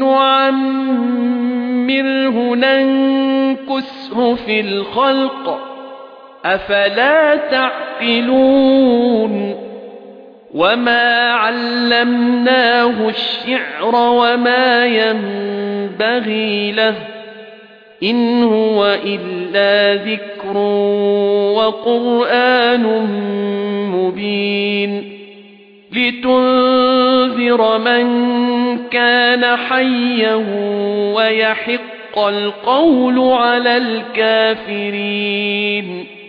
نُّعَمِّرْهُ نَنكُسْهُ فِي الْخَلْقِ. أَفَلَا تَعْقِلُونَ؟ وَمَا عَلَّمْنَاهُ الشِّعْرَ وَمَا يَنبَغِي لَهُ. إِنْ هُوَ إِلَّا ذِكْرٌ وَقُرْآنٌ مُبِينٌ. لِتُنذِرَ مَن كَانَ حَيًّا وَيَحِقَّ الْقَوْلُ عَلَى الْكَافِرِينَ.